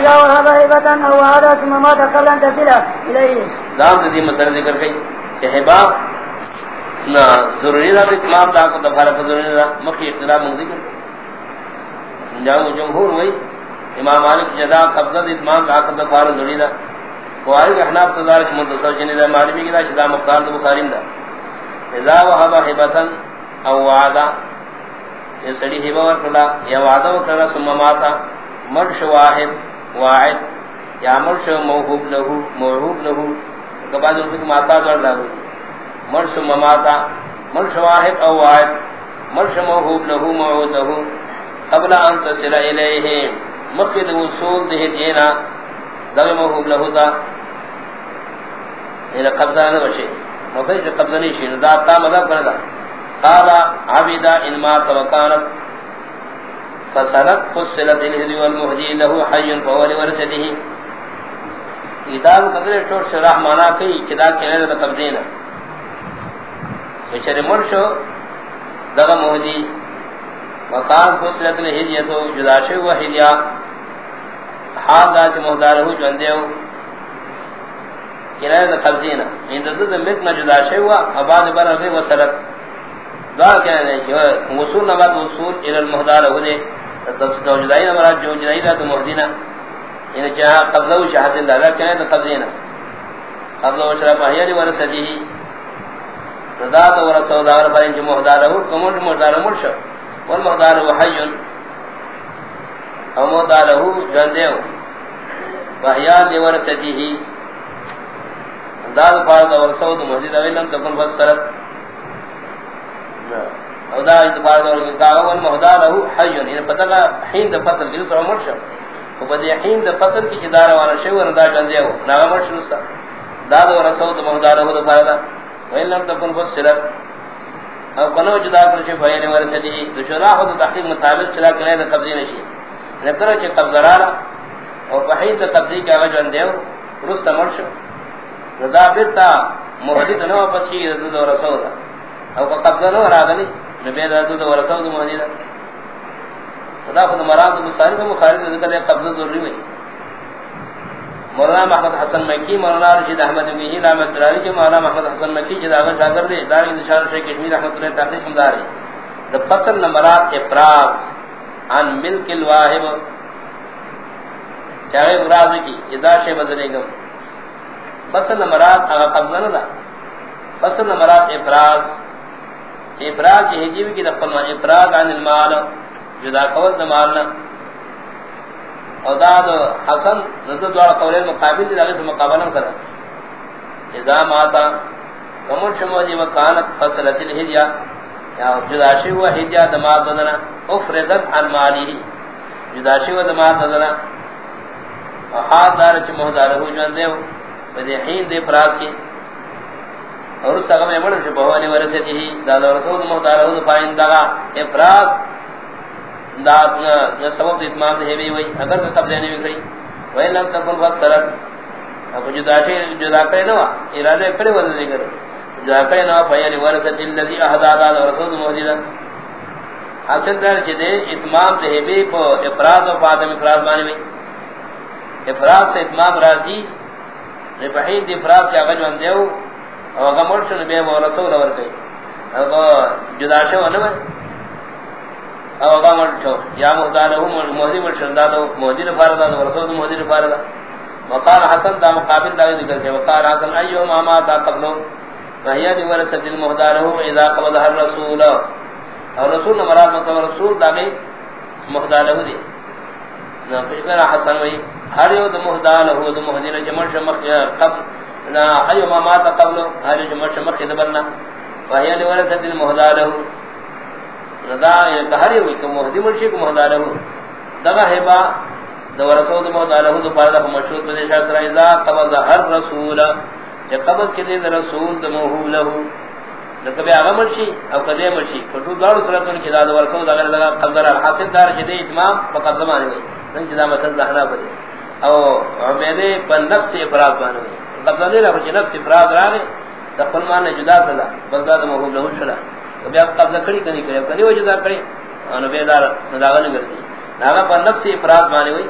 اذا وهب هبة او هذا ثم ما دخل ان تصل دام دی مسئلہ ذکر کئی کہ ہبا نہ ضروری تھا اتمام دا کو دفارہ ضروری تھا مخی اختلاف مغزی کر جاؤں جمہور ہوئی امام مالک جدا قبضہ اتمام دا کو دفارہ ضروری تھا قواری احناف صدار کی منتصر چنی دا معلومی کی دا شدا مختار دا بخارین دا اذا وحب حبتا او وعدا یہ سڑی حبا ورکلا یا وعدا ورکلا ثم ماتا مرش واحد. واحد، یا مرش موحوب لہو موحوب لہو کبا جو سکھ ماتا در لہو جی۔ مرش مماتا، مرش واحد او واحد، مرش موحوب لہو موحوب لہو قبل ان تصل الیہ مقید وصول دہ دینا دغ موحوب لہو تا الى قبضہ نہ بشے مصیح سے جی قبضہ نہیں شین دا تا مذہب کردا قال عبدا ان ما توکانت فسلت فسلت الهدي والمهدي له حي فول ورثته کتاب قدر ٹوٹ شرح مانا کئی کدا کہنے دا قبضینا بچر مرشو دغا مہدی. وقال فسلت الهدي تو جدا شو وحدیا حال دا چ مہدارہو جو اندیو کہنے دا قبضینا ان دا مکنا جدا شو اباد بر رضی وسلت دا کہنے جو وصول نبات وصول الى المہدارہو دے تو جدائی نہ مراد جو جدائی دا تو مہدینا ان جہاں قبضہ و شہاسن دادا کہنے تو قبضینا قبضہ و شرف احیانی ورسدی ہی رضا تو ورسو داور فرین جو مہدارہو کمونٹ مہدارہ مرشو والمہدارہو حیون او مہدارہو جندیو وحیان لی ورسدی ہی داد پارد ورسو دو مہدید اویلم تکن فسرت او دا اتفاق دور کی کاغا ون مہدا لہو حیون یعنی پتہ کا حین دا فصل کی تو عمر شو۔ او بدی حین دا فصل کی چدار والا شو ور دا جندے ہو۔ نا عمر شو ستا دا دو رسول دا مہدا لہو دا فائدہ وین لم تکن فصلت۔ او کنو جدا کر چھ بھائی نے ورثہ دی تو شرا ہو تحقیق مطابق چلا کرے دا قبضے نشی۔ نہ کرو چھ قبضہ را او حین دا قبضے کی اگے جندے ہو۔ رست عمر شو۔ دا بیتا محدث نو پس کی دا رسول دا او قبضہ نو راغلی۔ نبی دا تو ورثہ تو موجودہ خدا خود مراد بصاری سے مخالف ذکر قبضہ ضروری ہے مولانا محمد حسن مکی، مولانا رشید احمد میہی رحمۃ اللہ علیہ کے مولانا محمد حسن مکی جدا اگر شاگرد دے، دار انتشار شیخ کشمیر رحمۃ اللہ تحقیق مدار ہے. دا فصل نمبرات افراز عن ملک الواہب چاہے افراز کی ادا شے بدلے گا فصل نمبرات اگر قبضہ نہ دا. فصل نمبرات افراز افراغ کی حجیب کی دفل مان افراغ عن المال، جدا قول دمالنا او دا داد حسن زدد دوار قولین مقابل دی لگے سے مقابلہ کرا۔ اذا ماتا، کمر شموزی جی مکانت فصلت الہدیہ۔ یا جدا شیو حجیہ دمال ددنا افردت عن مالی۔ جدا شیو دمال ددنا وحاد دار چھ محدارہو جوندے ہو۔ بدی حین دے فراز کی۔ اور اس سگم امن چھ بہوالی ورستی ہی، دادا رسول محتارہ ہوں فائن داغا، افراز داتنا سبب دا اتمام دے بھی ہوئی، اگر کہ قبضے نے بھی کری وہی لم تکن فصلت۔ اب جدا شئی جدا کرے نوا ارادہ کرے وزن ذکر جدا کرے نوا فائن ورستی اللذی احدا دادا رسول محتارہ حاصل دار چھ دے، اتمام دے بھی پو افراز و فادم افراز مانے بھی افراز سے اتمام راضی رفحین دی افراز کیا غجوان دیو او غمر شنو بے مو رسول اور کئی او جدا شو نہ او غمر شو. یا مہدان ہو مہدی مرشد دادو مہدی نے فرض دادو رسول مہدی نے وقال حسن دا مقابل دا ذکر ہے وقال حسن، ایو ما ما تا قبلو؟ وهي دی ورثت المهدان اذا قبض الرسول او رسول نے مراد مطلب رسول دا گئی مہدان دی نہ کچھ کرا حسن وہی ہر یو مہدان ہو تو مہدی نے جمع شمخ قبل. لا ایو ما مات قبل هل جمش مخ دبلنا وهي لورثه المهداله رضا يقهر ہوئی کہ مہدی مرشی کو مہداله دغه ہبا دو رسول مہداله تو پارا مشہور پردیش اثر اذا قبض هر رسول. کہ قبض کے دے رسول دمو له لکبی آغا مرشی او قدی مرشی. فتو دار صورتون کی داد ورسول اگر لگا قبضر الحاصل دار چدے اتمام فقط زمانے ہوئی. نن چدا مسل دہنا بدے او عبیدے پر نفس افراد بانے ہوئی. قبضہ نہیں رہا کچھ نفس افراد رہا گئے دخل مان نے جدا کلا بس داد محبوب لہو شلا. کبھی آپ قبضہ کری کنی کرے کنی وہ جدا کرے انو بیدار نداغل گرسی ناغا پر نفس افراد مانے ہوئی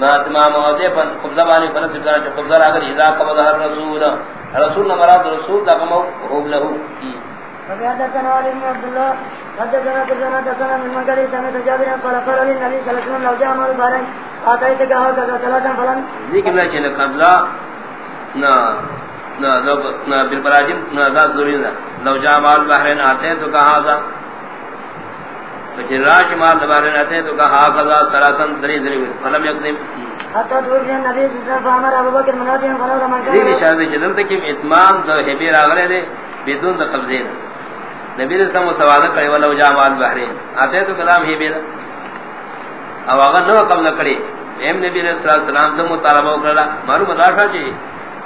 ما تمام اوتے پر قبضہ بانی فرض کرنا چ قبضہ اگر اذا قبض الرسول رسول مراد رسول دا کم ہو له حدثنا علي بن عبد الله حدثنا كذا حدثنا من مجري سمع جابر قال قال لي النبي صلى الله عليه وسلم لو جاء مال بارن اتيت كما كذا ثلاثا فلن. ذکر نہ کہ قبضہ نہ نہ نہ بالبراجم نہ ذات ضروری نہ لو جاء مال بحرین آتے تو کہا تھا راش مال دوبارہ رہتے تو کہا حافظہ سلاسن دری دری فلم یقدم حتی دوری نبی صلی اللہ علیہ وسلم فامر ابو بکر مناتی ہیں اتمام دے نبی اللہ کرے ولو جا مال بحرین. آتے تو کلام حبیر. او آغا نو قبضہ کرے. ایم نبی صلی اللہ علیہ وسلم دو مطالبہ کرلا. معلوم اداشا چی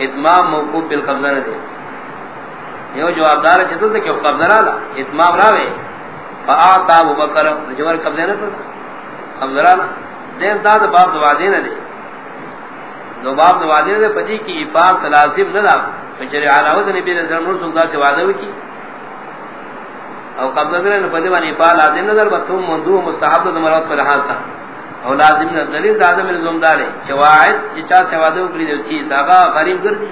اتمام موقوب بالقبضہ نہ دے۔ یہ جواب دار چیتو تکیو قبضہ رالا اتمام راوے۔ فآتا ابو بکر، جوار قبضے نہ کرتا۔ قبضہ رانا دیم دا دا باب دوا دینا دے۔ دو باب دوا دینا دے پتی کی افاق لازم نہ دا فجر علاوت نبی رضی اللہ عنہ سلطہ سے وعدہ کی او قبضہ دینا پتی وانی افاق لازم نہ در بطوم مندو مستحب دا مرات پر حاصا او لازم نہ دلیل دا آدم نظم دارے چواعد چچا سے وعدہ کری دے چیز آگا غریب کردی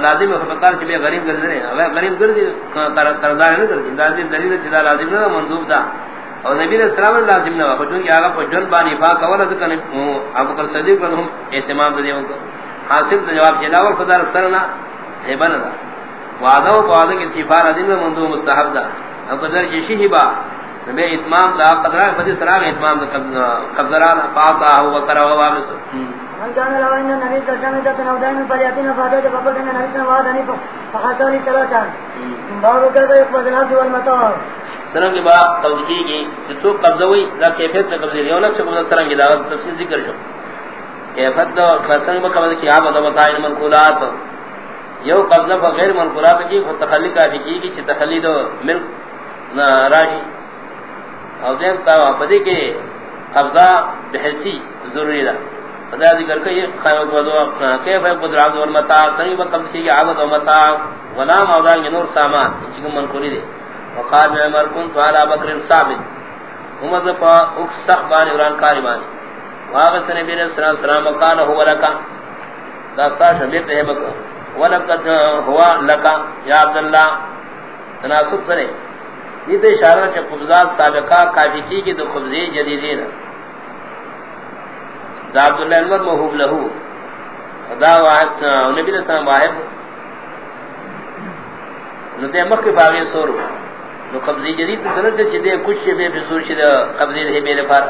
لازم ہے فقار سے بھی غریب کر رہے ہیں غریب کر دی قرضدار نہ کر دی لازم دلیل ہے لازم نہ مندوب تھا اور نبی علیہ السلام لازم نہ ہوا چونکہ آگا پجن بانی پاک اور ذ کنے ابو بکر صدیق کو ہم اہتمام دے ان کو حاصل جواب چلا اور خدا سرنا ہے بنا وعدہ و وعدہ کی صفات لازم ہے مندوب مستحب دا اب قدر شی ہی با نبی اتمام دا قدر بدی سلام اتمام دا قبضران ہوا کرا ہوا واپس من كان لو ان النبي صلى الله عليه وسلم نودان فلياتنا فاتت فقلت ان النبي صلى الله عليه وسلم فحصل ثلاثا باب كذا يقبض الناس والمطار سرنگ با توجیہ کی تو قبضہ ہوئی دا کیفیت قبضہ قبضہ سرنگ دا تفصیل ذکر شو. کیفیت دا با قبضہ کی آپ دا منقولات. یو قبضہ با غیر منقولات کی خود تخلی کافی کی کی چھ تخلی دو ملک راشی. او دیم تا پدی کے قبضہ بحثی ضروری دا خدا ذکر کہ یہ خیر کو دو کیف ہے قدرت اور متا تری قبض کی عبادت و متا غلام او دا نور سامان جن من کولی دے وقال میں عمر کن تو علی بکر ثابت. عمر پا اک سخبان عمران کاری مانی واغس نبی صلی اللہ علیہ وسلم قال هو لك داستا شبیت ہے بکر ولقد هو لك یا عبداللہ تناسب سرے یہ تو اشارہ کہ قبضات سابقہ کافی کی کہ تو قبضی جدیدین دا عبداللہ انور محوب لہو۔ دا واحد نبی علیہ السلام واحد۔ نو دے مکہ باغی سورو نو قبضی جدید سنر سے چھ دے کچھ شبے پہ سور شدہ قبضی دے میرے پر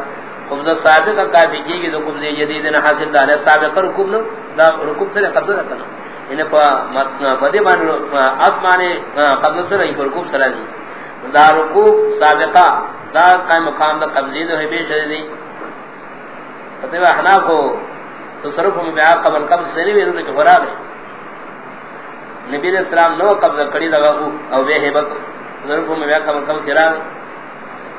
قبضہ سابقہ کافی کی کہ تو قبضی جدید حاصل دا ہے سابقہ رکوب نو دا رکوب سے قبضہ رکھنا انہیں یعنی پا فدی مان آسمانے قبضہ سے رہی رکوب سرا دی دا رکوب سابقہ، دا قائم مقام دا قبضی دے بے شدید فتوہ احناف کو تصرف میں بیعا قبل قبض سے نہیں بیرون کے خراب ہے. نبی علیہ السلام نو قبض کری دا لگا او بے حبت تصرف میں بیعا قبل قبض کرا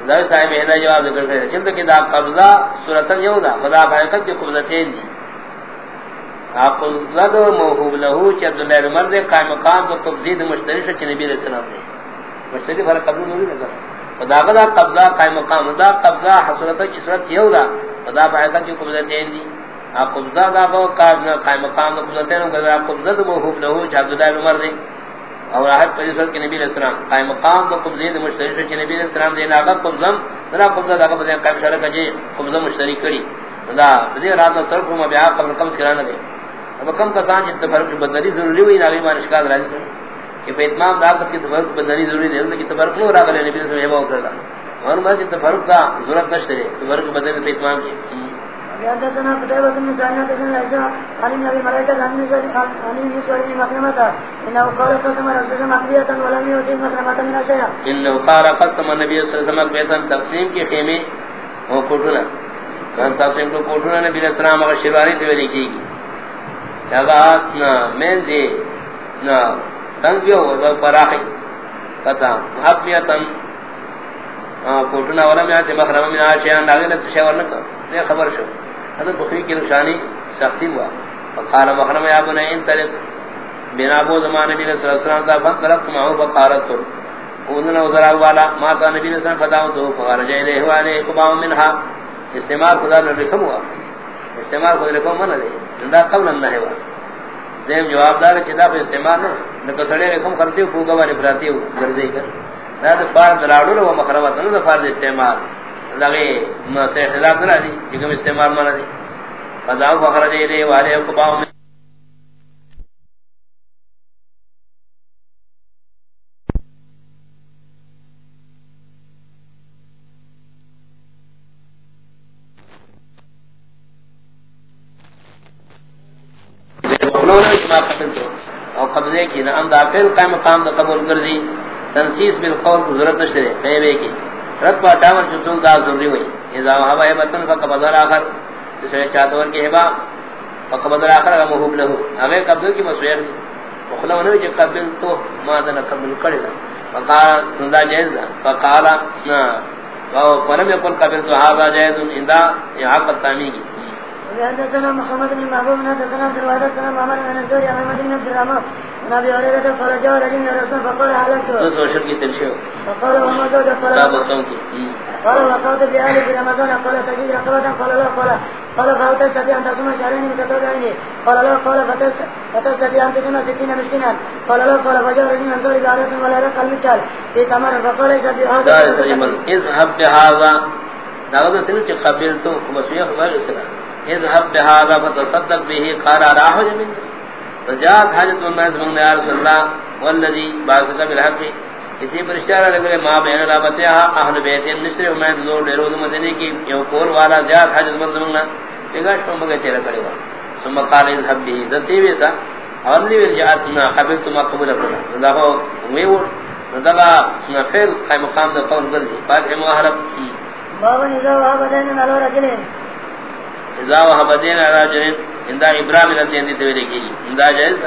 ذاوی صاحب ہدا جواب ذکر کرے چلتے کہ دا قبضہ صورتن یوں دا، خدا حقیقت کی قبضتین دی. آپ قبضہ دو موحوب لہو، چی عبداللہ عمر دے قائم مقام دو قبضی دو مشتری شد چی نبی علیہ السلام دے مشتری فرق قبضہ نوری دے خدا قبضہ قائم مقام دا قبضہ حصورتن کی صورت یوں دا. خدا باہر کی قبضہ دین دی. آپ قبضہ دا کو کار قائم مقام نہ قبضہ دین کو قبضہ تو محبوب نہ ہو جب عبد عمر دے. اور احد پیغمبر کے نبی علیہ السلام. قائم مقام تو قبضہ دے مشترک کے نبی علیہ السلام دے. لاگا قبضہ ذرا قبضہ دا کو قائم شرک جی قبضہ مشترک کری. خدا دے رات صرف میں بیا قبل قبض کرانا دے. اب کم کسان جت فرق بدلی ضروری ہوئی نبی مان اشکال راضی کرے کہ پہ اتمام دا کی تفرق بدلی ضروری دے کہ تفرق نہ رہا نبی علیہ السلام یہ کرتا اور میں جت فرق دا ضرورت نشتے تفرق بدلی پہ اتمام کی۔ حدثنا قتيبة بن سعيد حدثنا عيسى عن النبي ملائكة عن النبي بن مخرمة إنه قال قسم رسول مقبية ولم يؤتي مخرمة من شيئا إنه قال قسم النبي صلى الله عليه وسلم مقبية تقسيم کی خیمے وہ کوٹنا کان تقسیم کو کوٹنا نبی علیہ السلام لکھی گی۔ جی نا تنگیو وزو پراخی. کتا محبیتن کوٹنا والا میں آتے مخرمہ من آشیان لاغی لکت شیور نکا. دے خبر شو. حضرت بخری کی نشانی سختی ہوا. فقال مخرم یا بنی انتلق بنا بو زمان نبی صلی اللہ علیہ وسلم تا فانطلقت معو بقارت تو. اذن وزرا والا ما تا نبی صلی اللہ علیہ وسلم فتاو تو. فخرج الیہ والے قباو منها استعمال خدا نے لکھم ہوا. استعمال کو لکھو من دے. دا قبل نہ ہے وا دیم جواب دار چدا پہ استعمال نہیں نہ نہ سڑے رقم خرچے کو گوا نے براتی ہو گرزے کر نہ تو بار دلاڑو و مخربات نہ فار استعمال. لگے ما سے خلاف نہ دی کہ استعمال مانا دی فضا فخرج دے والے کو باو اور قبضے کی داخل قائم مقام دا قبول کردی تنسیس بالقول ضرورت نشتے خیبے کی۔ رد پا دامر چطول دا ضروری ہوئی۔ اذا وحبا حبتن فقبضر آخر، جسے چاہتور کی حبا فقبضر آخر اگا محوب لہو اگر قبضل کی مسویر دی۔ مخلو نوی جب قبل تو مادنا قبل کردی دا۔ فقال سندا جائز دا۔ فقالا نا۔ ولم يقل قبل تو هذا جائز اندا يحق التامي کی حدثنا محمد بن محبوب، حدثنا عبد الوهاب بن محمد بن الزهري عن محمد بن عبد الرحمن۔ رجل فقال حلقت تو سوشل کی تنشیو. فقال وما زوج فلا کتاب الصوت قال وقعت بأهل في رمضان. قال تجد رقبة قال لا قال قال فهل تستطيع أن تصوم شهرين متتابعين قال لا قال فتستطيع أن تصوم ستين مسكينا قال لا قال فجاء رجل من ذلك بعرة ولا رق المثال في تمر فقال اذهب بهذا اذهب بهذا. ناغذ سنو چه قبلتو مسویہ خبر اسرا اذهب بهذا فتصدق به. قال راح جميل فجاءت حاجت الناس من يا رسول الله والذي بعثك بالحق. اسی پر اشارہ لگے ما بین رابطہ اہل بیت النصر میں زور دے رو مدینے کی، یو کور والا زیاد حاجت مند منگنا اگا شو مگے تیرا کرے گا. ثم قال اذهب به. ذتی ویسا اور لی ورجعتنا قبلت ما قبول کرنا ذا وی وہ ذا فعل قائم مقام ذا قول ذی بعد محرم بابا اذا وهب دين على رجلين اذا ابراہیم نے دین کی جائز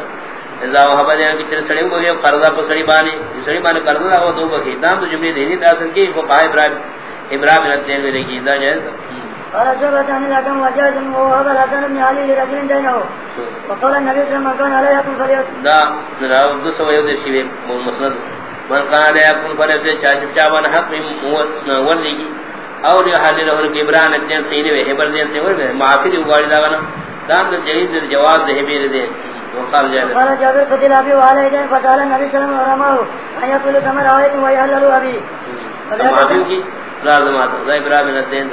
اذا وهب دين کی چر سڑی ہو گیا قرضہ پر سڑی بانی سڑی بانی قرضہ ہو دو بکی دام تو جملے دینی تاثر کی کو قائم ابراہیم ابراہیم نے دین دی کی دا جائز قال شبت عن الحكم وجاز وهب الحسن بن علي لرجل دينه وقال النبي صلى الله عليه وسلم كان عليه يكون فليكن دا ذرا دو سو یو شی مسند من قال عليه يكون فليكن چاچ چاوان حق ورلی اور یہ حال له کہ ابراہیم نے سینے میں ہبر دین سے ور معافی دی گاڑی دا نا دام دے جہید دے جواب دے ہبیر دے۔ وقال جابر قال جابر قتل ابي وعلى يدين فقال النبي صلى الله عليه وسلم ان يقول كما رايت ويهلل ابي معافی کی لازمات ہے۔ ابراہیم نے دین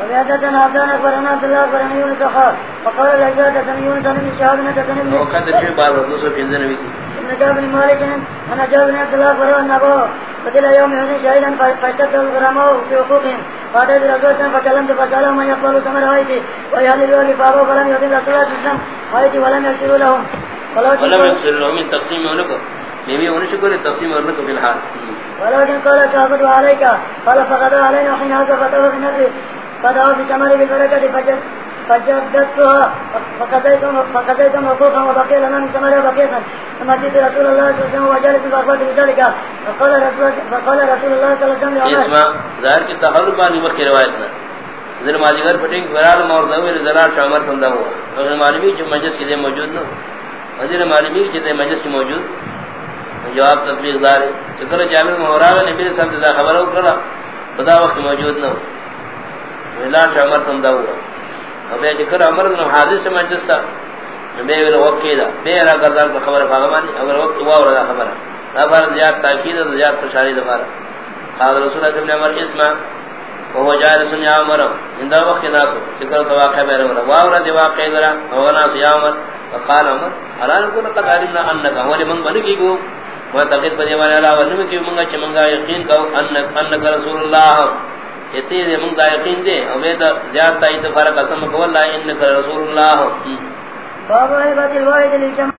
وحدثنا عبد الله يونس خاص فقال الاجزاء تسمي يونس من شهادنا تسمي وقد شيء بار دوسرا في الزنبي ابن جاب بن مالك انا جاب بن عبد الله النبو قتل يوم هنا شهيدا فاشتد الغرامه في حقوقهم قال رسول الله فكلمت فسألهم من يقبل ثمر هايتي ويهل الوالي فابوا فلم يؤذن رسول الله صلى هايتي ولم يغفروا لهم ولم يغفروا لهم من تقسيم ونكو نبی انہوں شکر تقسیم اور نکو بالحال ولكن قال كعبد عليك قال فقد علينا حين هذا فتوه بنفسه فدعوا بكمال بالبركة فجد فجدتها فقضيت موقوفا وبقي لنا من ثمر وبقيتا ثم جئت رسول الله صلى الله عليه وسلم وجلس فأخبرت بذلك فقال رسول, فقال رسول الله صلى الله عليه وسلم اسمع ظاہر کی تحرک بانی وقت روایتنا ذر ماجگر پٹنگ فرال موردوی رضلال شعمر سندہ ہوا اگر معلومی جو مجلس کی دے موجود نہ حضر معلومی کی دے مجلس کی موجود جواب تطبیق دار ہے چکر جامع موراغ نبی صلی اللہ علیہ وسلم خبر کرا خدا وقت موجود نہ رضلال شعمر سندہ ہوا۔ ابے ذکر امر بن حاضر سے مجلس تھا بے ول وقیدا بے را گردان کو خبر فاغمانی اگر وقت ہوا اور خبر ہے۔ بار زیاد تاکید اور زیاد خوشحالی دفار قال رسول اللہ صلی اللہ علیہ وسلم اسمع وهو جالس يا عمر عند وقت ناس ذكر واقع بين عمر واورا دی واقع ذرا وانا يا عمر وقال عمر الا نكون قد علمنا انك هو من بنك کو وہ وتقد بني وانا لا ونم کی منگا چمنگا یقین کو انك انك رسول الله یتی دے من دا یقین دے. ہمیں دا زیادہ اتفاق قسم کو اللہ انک رسول اللہ. باب عبادت الواحد للجمع